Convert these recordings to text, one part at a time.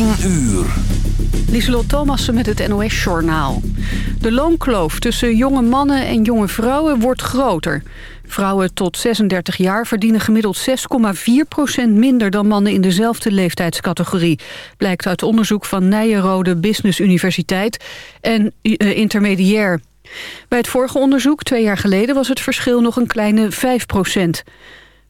10 uur. Lieselot Thomassen met het NOS-journaal. De loonkloof tussen jonge mannen en jonge vrouwen wordt groter. Vrouwen tot 36 jaar verdienen gemiddeld 6,4% minder... dan mannen in dezelfde leeftijdscategorie. Blijkt uit onderzoek van Nijenrode Business Universiteit en uh, Intermediair. Bij het vorige onderzoek, twee jaar geleden, was het verschil nog een kleine 5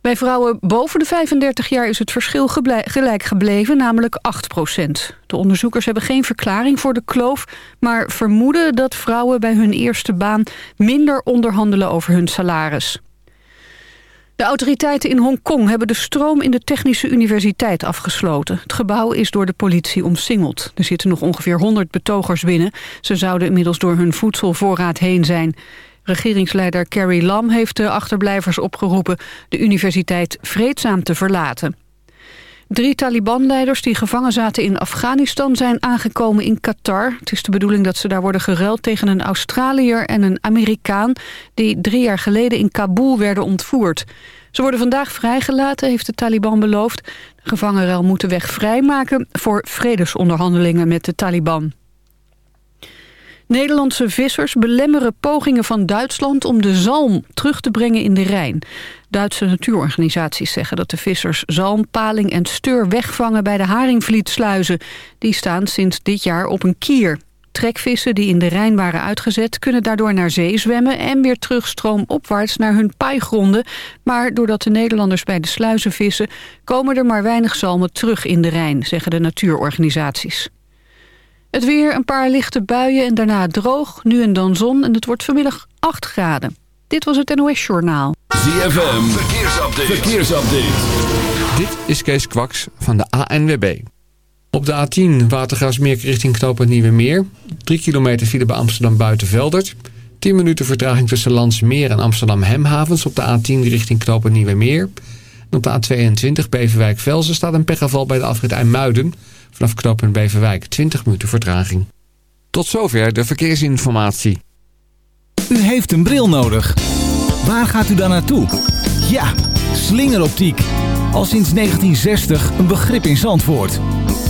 bij vrouwen boven de 35 jaar is het verschil gelijk gebleven, namelijk 8 procent. De onderzoekers hebben geen verklaring voor de kloof... maar vermoeden dat vrouwen bij hun eerste baan minder onderhandelen over hun salaris. De autoriteiten in Hongkong hebben de stroom in de Technische Universiteit afgesloten. Het gebouw is door de politie omsingeld. Er zitten nog ongeveer 100 betogers binnen. Ze zouden inmiddels door hun voedselvoorraad heen zijn. Regeringsleider Carrie Lam heeft de achterblijvers opgeroepen... de universiteit vreedzaam te verlaten. Drie Taliban-leiders die gevangen zaten in Afghanistan zijn aangekomen in Qatar. Het is de bedoeling dat ze daar worden geruild tegen een Australiër en een Amerikaan... die drie jaar geleden in Kabul werden ontvoerd. Ze worden vandaag vrijgelaten, heeft de Taliban beloofd. De gevangenruil moet de weg vrijmaken voor vredesonderhandelingen met de Taliban. Nederlandse vissers belemmeren pogingen van Duitsland om de zalm terug te brengen in de Rijn. Duitse natuurorganisaties zeggen dat de vissers zalm, paling en steur wegvangen bij de Haringvlietsluizen. Die staan sinds dit jaar op een kier. Trekvissen die in de Rijn waren uitgezet kunnen daardoor naar zee zwemmen... en weer terugstroomopwaarts naar hun paaigronden. Maar doordat de Nederlanders bij de sluizen vissen... komen er maar weinig zalmen terug in de Rijn, zeggen de natuurorganisaties. Het weer, een paar lichte buien en daarna droog, nu en dan zon... en het wordt vanmiddag 8 graden. Dit was het NOS Journaal. ZFM, verkeersupdate. verkeersupdate. Dit is Kees Kwaks van de ANWB. Op de A10 Watergraafsmeer richting knooppunt Nieuwe Meer. 3 kilometer file bij Amsterdam Buitenveldert. 10 minuten vertraging tussen Landsmeer en Amsterdam Hemhavens... op de A10 richting knooppunt Nieuwe Meer. En op de A22 Beverwijk-Velzen staat een pechgeval bij de afrit IJmuiden... Vanaf knooppunt Beverwijk 20 minuten vertraging. Tot zover de verkeersinformatie. U heeft een bril nodig. Waar gaat u dan naartoe? Ja, slingeroptiek. Al sinds 1960 een begrip in Zandvoort.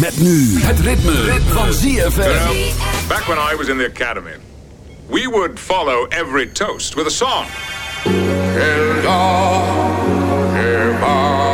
Met nu het ritme, ritme. van ZFM. back when I was in the academy, we would follow every toast with a song. embarrassed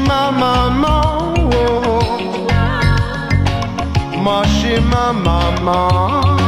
Mama, mama, oh, oh.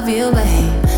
love you, babe.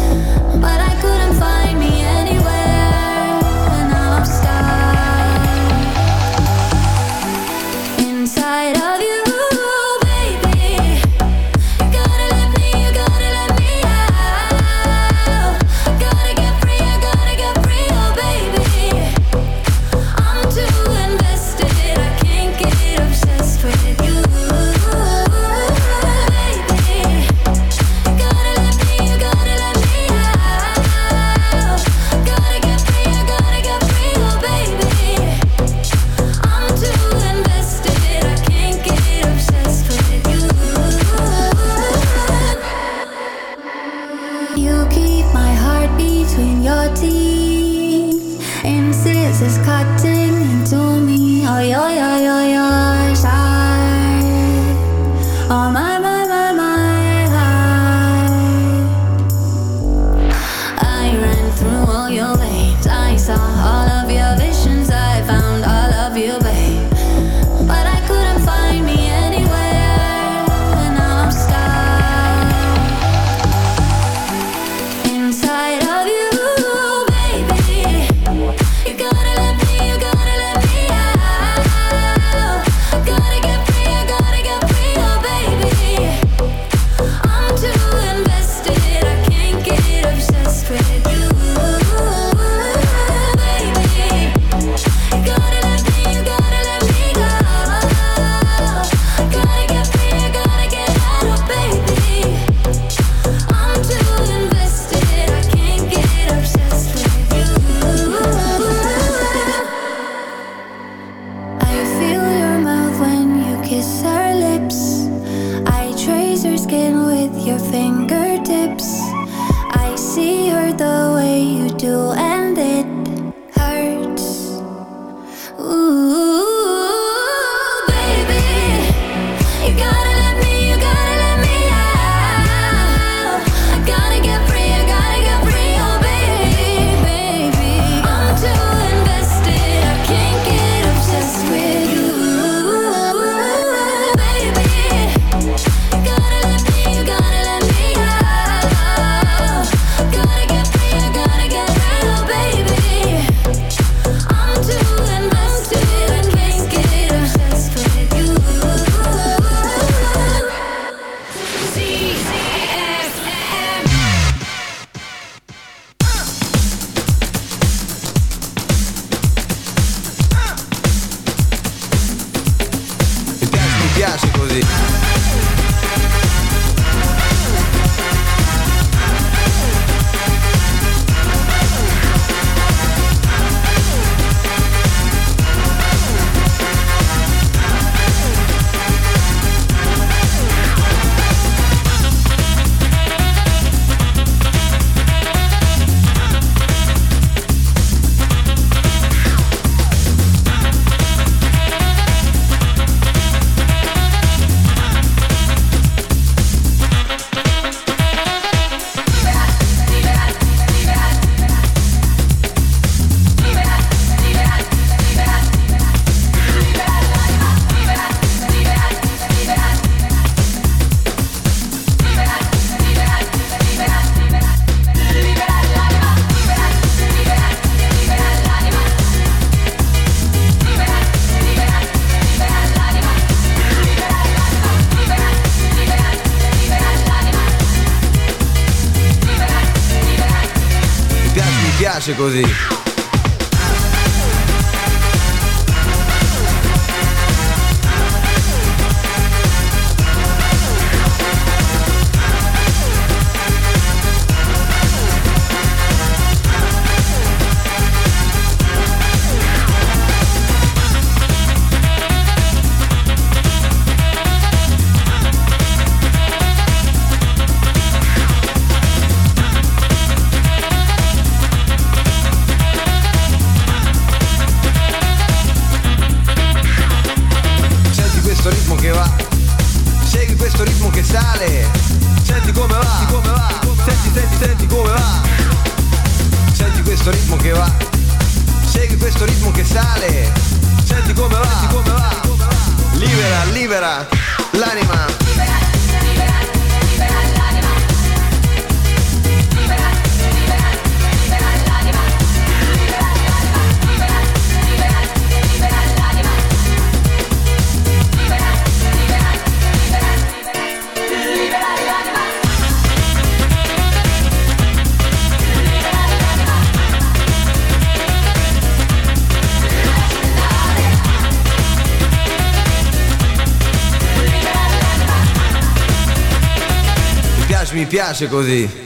Piace così. piace così.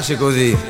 piace così.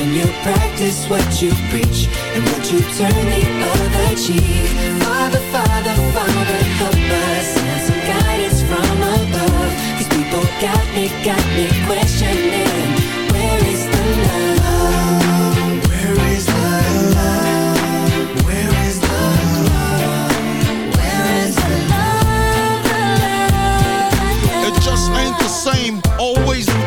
When you practice what you preach and what you turn the other cheek. Father, Father, Father, help us. Send some guidance from above. These people got me, got me questioning. Where is the love? Where is the love? Where is the love? Where is the love? It just ain't the same. Always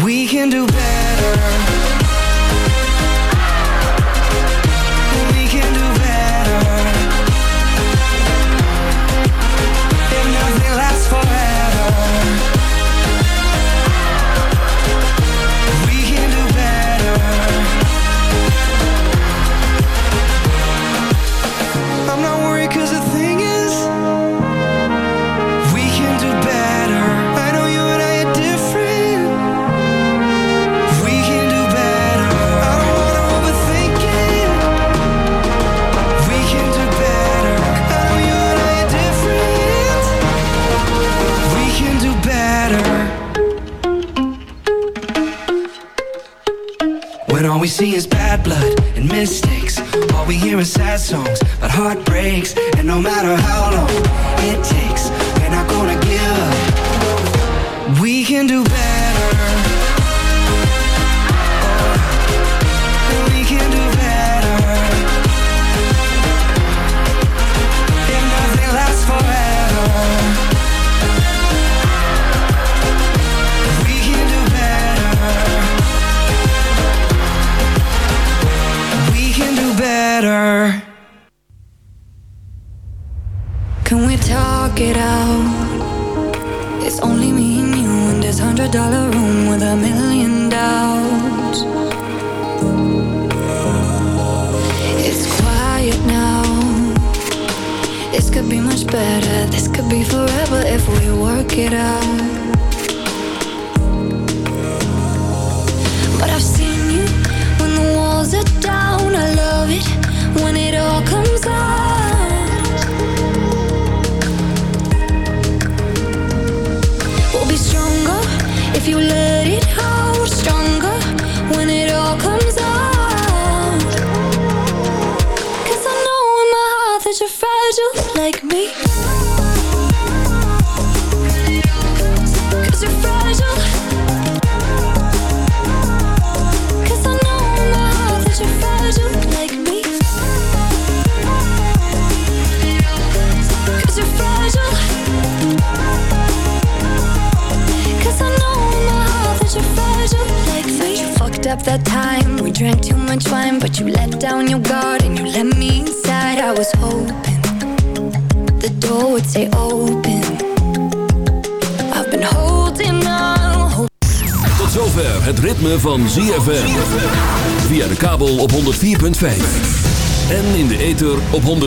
We can do better. see is bad blood and mistakes. All we hear is sad songs but heartbreaks. And no matter how long it takes We're not gonna give up. We can do better.